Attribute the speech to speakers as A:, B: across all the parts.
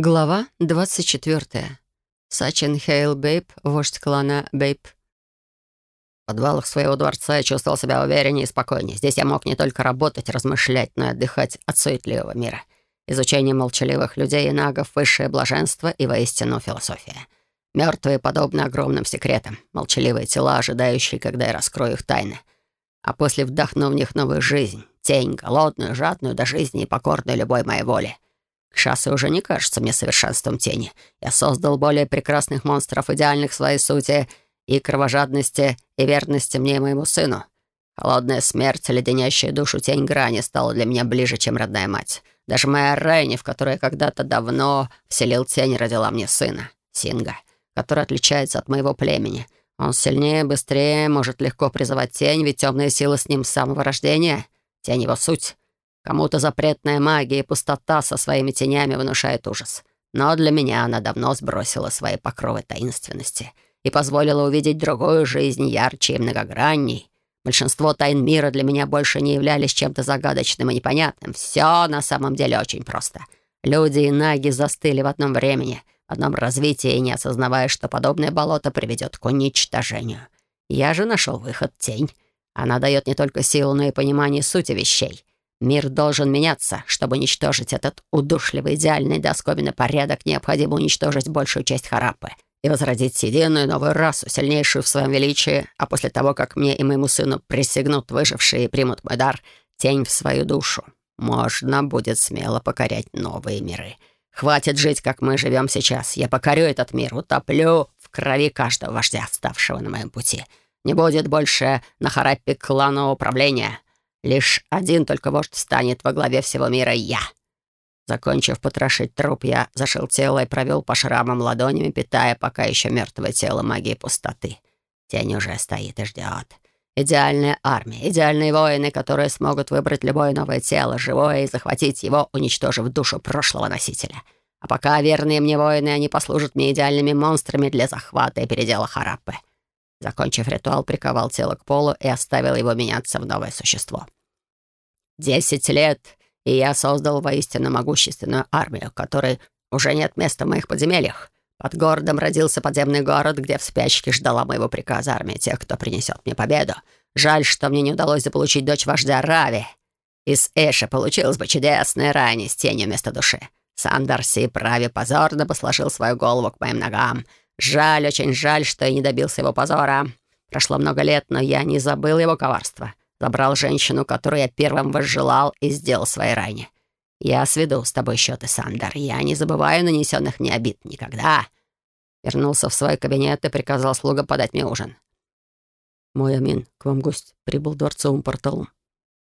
A: Глава 24. Сачин Хейл Бейб, вождь клана Бейб.
B: В подвалах своего дворца я чувствовал себя увереннее и спокойнее. Здесь я мог не только работать, размышлять, но и отдыхать от суетливого мира. Изучение молчаливых людей и нагов — высшее блаженство и воистину философия. Мертвые подобны огромным секретам, молчаливые тела, ожидающие, когда я раскрою их тайны. А после вдохну в них новую жизнь, тень, голодную, жадную до жизни и покорную любой моей воле — Шассы уже не кажется мне совершенством тени. Я создал более прекрасных монстров, идеальных в своей сути и кровожадности, и верности мне и моему сыну. Холодная смерть, леденящая душу тень грани, стала для меня ближе, чем родная мать. Даже моя Райни, в которой когда-то давно вселил тень, родила мне сына, Синга, который отличается от моего племени. Он сильнее, быстрее, может легко призывать тень, ведь темная сила с ним с самого рождения. Тень его суть. Кому-то запретная магия и пустота со своими тенями внушает ужас. Но для меня она давно сбросила свои покровы таинственности и позволила увидеть другую жизнь ярче и многогранней. Большинство тайн мира для меня больше не являлись чем-то загадочным и непонятным. Все на самом деле очень просто. Люди и наги застыли в одном времени, в одном развитии, не осознавая, что подобное болото приведет к уничтожению. Я же нашел выход — тень. Она дает не только силу, но и понимание сути вещей. Мир должен меняться. Чтобы уничтожить этот удушливый, идеальный до порядок, необходимо уничтожить большую часть Харапы и возродить единую новую расу, сильнейшую в своем величии, а после того, как мне и моему сыну присягнут выжившие и примут мой дар, тень в свою душу, можно будет смело покорять новые миры. Хватит жить, как мы живем сейчас. Я покорю этот мир, утоплю в крови каждого вождя, ставшего на моем пути. Не будет больше на Хараппе кланового управления. Лишь один только вождь станет во главе всего мира — я. Закончив потрошить труп, я зашил тело и провел по шрамам ладонями, питая пока еще мертвое тело магии пустоты. Тень уже стоит и ждет. Идеальная армия, идеальные воины, которые смогут выбрать любое новое тело, живое, и захватить его, уничтожив душу прошлого носителя. А пока верные мне воины, они послужат мне идеальными монстрами для захвата и передела Хараппы. Закончив ритуал, приковал тело к полу и оставил его меняться в новое существо. Десять лет, и я создал воистину могущественную армию, которой уже нет места в моих подземельях. Под городом родился подземный город, где в спячке ждала моего приказа армия тех, кто принесет мне победу. Жаль, что мне не удалось заполучить дочь вождя Рави. Из Эша получилась бы чудесная рани с тенью вместо души. Сандарси Прави позорно бы сложил свою голову к моим ногам — Жаль, очень жаль, что я не добился его позора. Прошло много лет, но я не забыл его коварства. Забрал женщину, которую я первым возжелал, и сделал своей ране. Я сведу с тобой счеты, Сандер. Я не забываю нанесенных мне обид никогда. Вернулся в свой кабинет и приказал слуга подать мне ужин. «Мой Амин, к вам гость прибыл дворцовым порталом».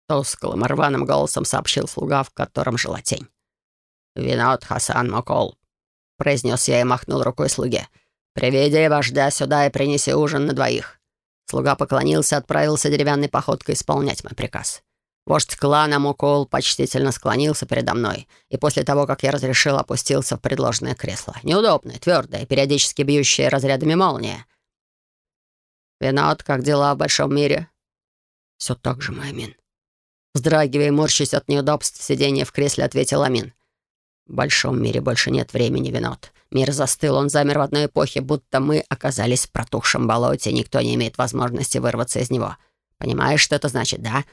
B: Тусклым, рваным голосом сообщил слуга, в котором жила тень. «Винот Хасан Мокол», — произнес я и махнул рукой слуге. «Приведи вождя сюда и принеси ужин на двоих». Слуга поклонился отправился деревянной походкой исполнять мой приказ. Вождь клана Мукол почтительно склонился передо мной, и после того, как я разрешил, опустился в предложенное кресло. Неудобное, твердое, периодически бьющее разрядами молния. «Винот, как дела в большом мире?» «Все так же, мой Амин». Вздрагивая и морщась от неудобств сидения в кресле, ответил Амин. В большом мире больше нет времени, Винот. Мир застыл, он замер в одной эпохе, будто мы оказались в протухшем болоте, никто не имеет возможности вырваться из него. Понимаешь, что это значит, да?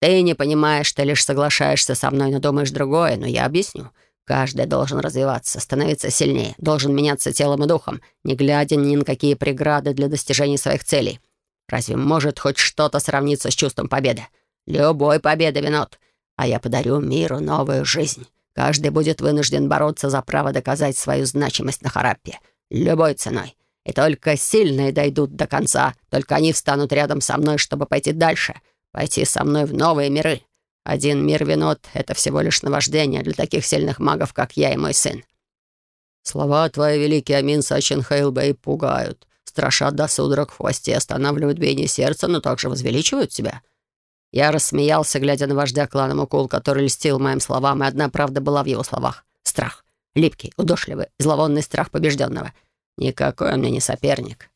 B: Ты не понимаешь, ты лишь соглашаешься со мной, но думаешь другое, но я объясню. Каждый должен развиваться, становиться сильнее, должен меняться телом и духом, не глядя ни на какие преграды для достижения своих целей. Разве может хоть что-то сравниться с чувством победы? Любой победы, Винот. А я подарю миру новую жизнь. Каждый будет вынужден бороться за право доказать свою значимость на Хараппе. Любой ценой. И только сильные дойдут до конца. Только они встанут рядом со мной, чтобы пойти дальше. Пойти со мной в новые миры. Один мир винот — это всего лишь наваждение для таких сильных магов, как я и мой сын. Слова твои, великий Амин Сачин Хейлбей, пугают. Страшат до судорог в хвосте, останавливают биение сердца, но также возвеличивают тебя. Я рассмеялся, глядя на вождя клана Мукул, который льстил моим словам, и одна правда была в его словах. Страх. Липкий, удушливый, зловонный страх побежденного. Никакой он мне не соперник.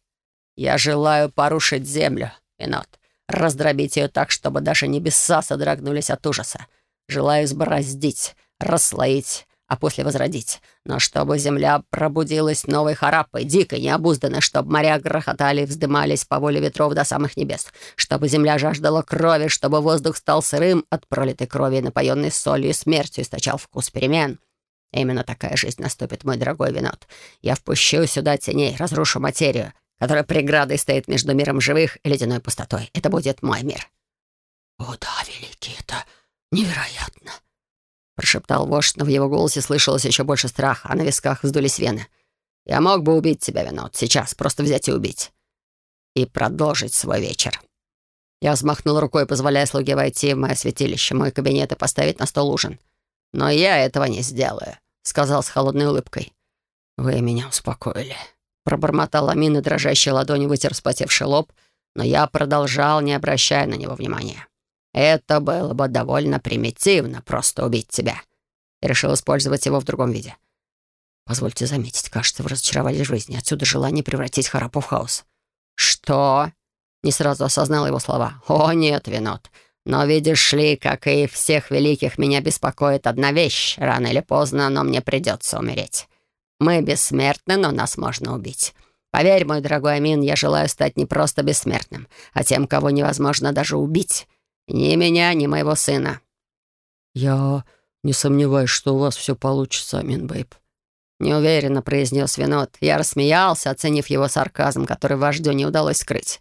B: Я желаю порушить землю, Энот. Раздробить ее так, чтобы даже небеса содрогнулись от ужаса. Желаю избороздить, расслоить, а после возродить. Но чтобы земля пробудилась новой харапой, дикой, необузданной, чтобы моря грохотали и вздымались по воле ветров до самых небес, чтобы земля жаждала крови, чтобы воздух стал сырым от пролитой крови, напоенной солью и смертью, источал вкус перемен. Именно такая жизнь наступит, мой дорогой Винот. Я впущу сюда теней, разрушу материю, которая преградой стоит между миром живых и ледяной пустотой. Это будет мой мир».
C: «О да, великий, это невероятно!»
B: Прошептал вождь, но в его голосе слышалось еще больше страха, а на висках вздулись вены. «Я мог бы убить тебя, Винот, сейчас, просто взять и убить. И продолжить свой вечер». Я взмахнул рукой, позволяя слуге войти в мое святилище, мой кабинет и поставить на стол ужин. «Но я этого не сделаю», — сказал с холодной улыбкой. «Вы меня успокоили». Пробормотал Амин и дрожащей ладони вытер вспотевший лоб, но я продолжал, не обращая на него внимания. «Это было бы довольно примитивно, просто убить тебя». Решил использовать его в другом виде. «Позвольте заметить, кажется, вы разочаровались в жизни. Отсюда желание превратить Харапу в хаос». «Что?» Не сразу осознал его слова. «О, нет, Винот. Но видишь ли, как и всех великих, меня беспокоит одна вещь. Рано или поздно, но мне придется умереть. Мы бессмертны, но нас можно убить. Поверь, мой дорогой Амин, я желаю стать не просто бессмертным, а тем, кого невозможно даже убить. Ни меня, ни моего сына».
C: «Я не сомневаюсь, что у вас все получится, Амин Бэйб».
B: Неуверенно произнес Винот. Я рассмеялся, оценив его сарказм, который вождю не удалось скрыть.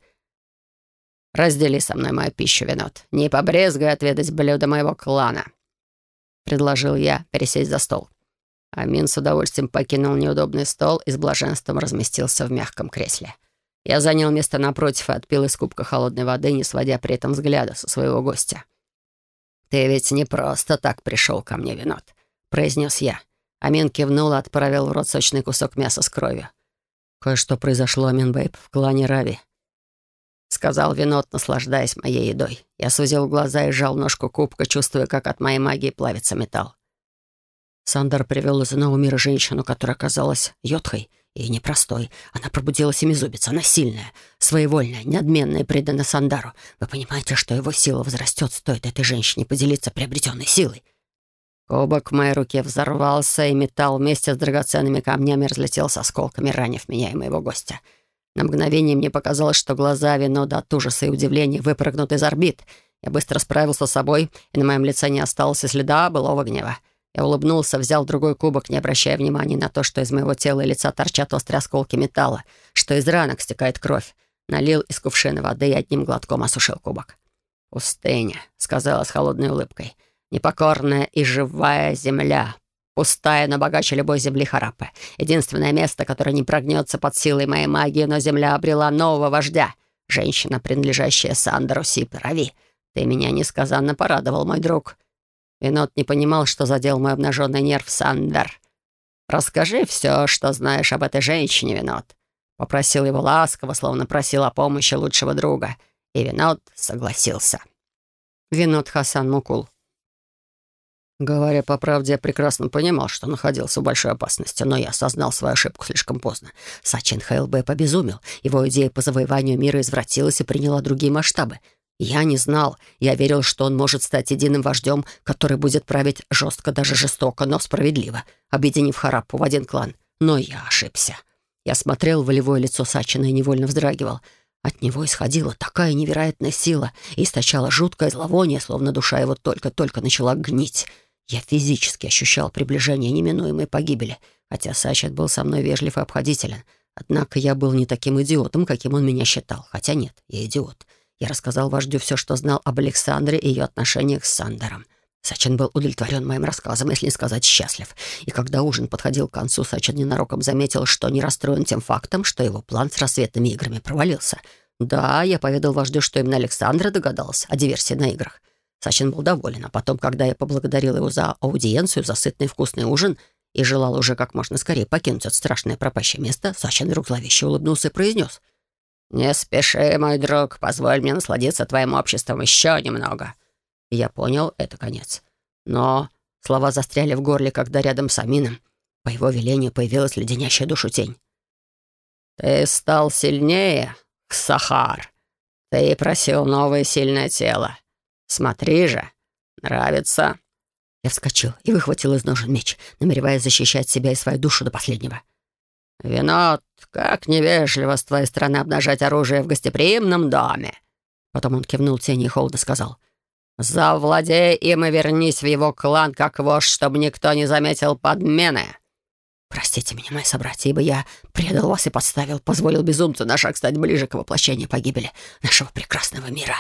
B: «Раздели со мной мою пищу, Винот. Не побрезгай отведать блюдо моего клана», — предложил я пересесть за стол. Амин с удовольствием покинул неудобный стол и с блаженством разместился в мягком кресле. Я занял место напротив и отпил из кубка холодной воды, не сводя при этом взгляда со своего гостя. «Ты ведь не просто так пришел ко мне, Винот», — произнес я. Амин кивнул и отправил в рот сочный кусок мяса с кровью.
C: «Кое-что произошло, Амин Бэйб, в клане Рави.
B: — сказал Винот, наслаждаясь моей едой. Я сузил глаза и сжал ножку кубка, чувствуя, как от моей магии плавится металл.
C: Сандар привел из иного мира женщину, которая оказалась йодхой и непростой. Она пробудила семизубец. Она сильная, своевольная, надменная и предана Сандару. Вы понимаете, что его сила возрастет, стоит этой женщине поделиться приобретенной силой.
B: Кубок в моей руке взорвался, и металл вместе с драгоценными камнями разлетелся осколками, ранив меня и моего гостя — на мгновение мне показалось, что глаза Винода от ужаса и удивления выпрыгнут из орбит. Я быстро справился с собой, и на моем лице не осталось и следа былого гнева. Я улыбнулся, взял другой кубок, не обращая внимания на то, что из моего тела и лица торчат острые осколки металла, что из ранок стекает кровь. Налил из кувшина воды и одним глотком осушил кубок. «Пустыня», — сказала с холодной улыбкой, — «непокорная и живая земля, Пустая, но богаче любой земли Харапы. Единственное место, которое не прогнется под силой моей магии, но земля обрела нового вождя. Женщина, принадлежащая Сандеру Сипирави. Ты меня несказанно порадовал, мой друг. Винот не понимал, что задел мой обнаженный нерв Сандер. «Расскажи все, что знаешь об этой женщине, Винот». Попросил его ласково, словно просил о помощи лучшего друга. И Винот согласился. Винот Хасан Мукул.
C: Говоря по правде, я прекрасно понимал, что находился в большой опасности, но я осознал свою ошибку слишком поздно. Сачин Хейлбэ побезумел. Его идея по завоеванию мира извратилась и приняла другие масштабы. Я не знал. Я верил, что он может стать единым вождем, который будет править жестко, даже жестоко, но справедливо, объединив Хараппу в один клан. Но я ошибся. Я смотрел в волевое лицо Сачина и невольно вздрагивал. От него исходила такая невероятная сила и источала жуткое зловоние, словно душа его только-только начала гнить. Я физически ощущал приближение неминуемой погибели, хотя Сачет был со мной вежлив и обходителен. Однако я был не таким идиотом, каким он меня считал. Хотя нет, я идиот. Я рассказал вождю все, что знал об Александре и ее отношениях с Сандером. Сачин был удовлетворен моим рассказом, если не сказать счастлив. И когда ужин подходил к концу, Сачин ненароком заметил, что не расстроен тем фактом, что его план с рассветными играми провалился. Да, я поведал вождю, что именно Александра догадался о диверсии на играх. Сачин был доволен, а потом, когда я поблагодарил его за аудиенцию, за сытный вкусный ужин и желал уже как можно скорее покинуть это страшное пропащее место, Сачин вдруг зловеще улыбнулся и произнес. «Не спеши, мой друг, позволь мне насладиться твоим обществом еще немного». И я понял, это конец. Но слова застряли в горле, когда рядом с Амином по его велению появилась леденящая душу тень. «Ты стал сильнее, Сахар. Ты просил новое сильное тело. Смотри же, нравится. Я вскочил и выхватил из ножен меч, намереваясь защищать себя и свою душу до последнего.
B: «Винот, как невежливо с твоей стороны обнажать оружие в гостеприимном доме!»
C: Потом он кивнул тени и холодно сказал.
B: «Завладей им и вернись в его клан как вождь, чтобы никто не заметил подмены!»
C: «Простите меня, мои собратья, ибо я предал вас и подставил, позволил безумцу на шаг стать ближе к воплощению погибели нашего прекрасного мира».